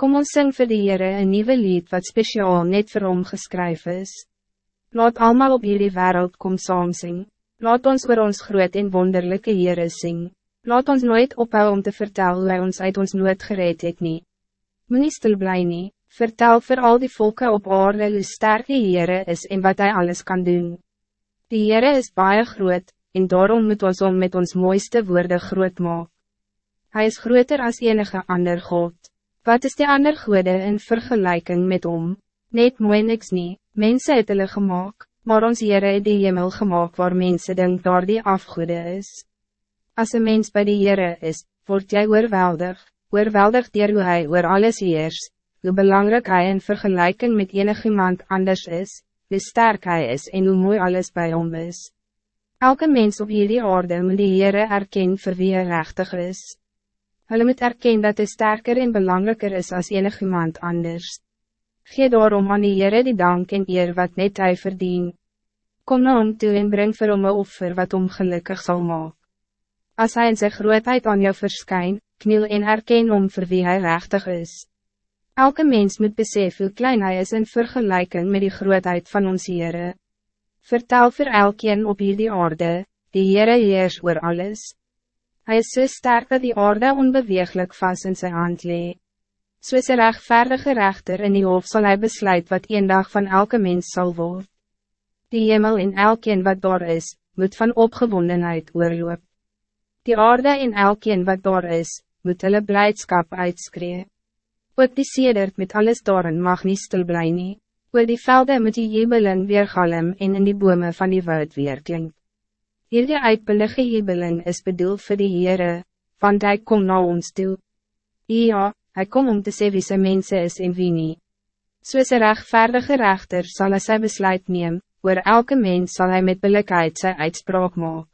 Kom ons sing vir die Heere een nieuwe lied wat speciaal net vir hom geskryf is. Laat allemaal op hierdie wereld kom saam sing. Laat ons voor ons groot en wonderlijke Heere sing. Laat ons nooit ophou om te vertellen hoe hy ons uit ons nood gereed het nie. Moe nie stil bly nie, vertel voor al die volken op aarde hoe sterk die Heere is en wat hij alles kan doen. Die Heere is baie groot, en daarom moet ons om met ons mooiste woorden groot maak. Hij is groter als enige ander God. Wat is die ander goede in vergelijking met om? Net mooi niks nie, mense het hulle gemaakt, maar ons Heere het die hemel gemaakt waar mense denk daar die afgoede is. Als een mens bij die Heere is, word jy oorweldig, oorweldig dier hoe hy oor alles heers, hoe belangrijk hij in vergelijking met enig iemand anders is, hoe sterk hij is en hoe mooi alles bij hom is. Elke mens op hierdie aarde moet die Heere erken vir wie hy rechtig is. Hulle moet erken dat hij sterker en belangrijker is als enig iemand anders. Gee daarom aan die Heere die dank en eer wat net hij verdien. Kom na hom toe en bring vir hom een offer wat hom gelukkig zal maken. Als hij in zijn grootheid aan jou verschijnt, kniel en erken om voor wie hij rechtig is. Elke mens moet besef hoe klein hij is in vergelijking met die grootheid van ons Heere. Vertel voor elkeen op hierdie aarde, die Heere heers oor alles. Hij is so sterk dat die aarde onbeweeglijk vast in zijn hand lee. Soos een rechtvaardige rechter in die hof zal hij besluit wat een dag van elke mens zal worden. Die hemel in elkeen wat daar is, moet van opgewondenheid oorloop. Die aarde in elkeen wat daar is, moet hulle blijdschap uitskree. Ook die sedert met alles daarin mag niet stil bly nie. Oor die velde moet die jubelen weergalm en in die bome van die woud weerklink. Hierdie uitbullige jubelen is bedoeld voor die Heere, want hij komt naar ons toe. Ja, hij komt om te sê wie sy mense is en wie nie. Soos een rechtvaardige rechter zal hij sy besluit neem, oor elke mens zal hij met billikheid sy uitspraak maak.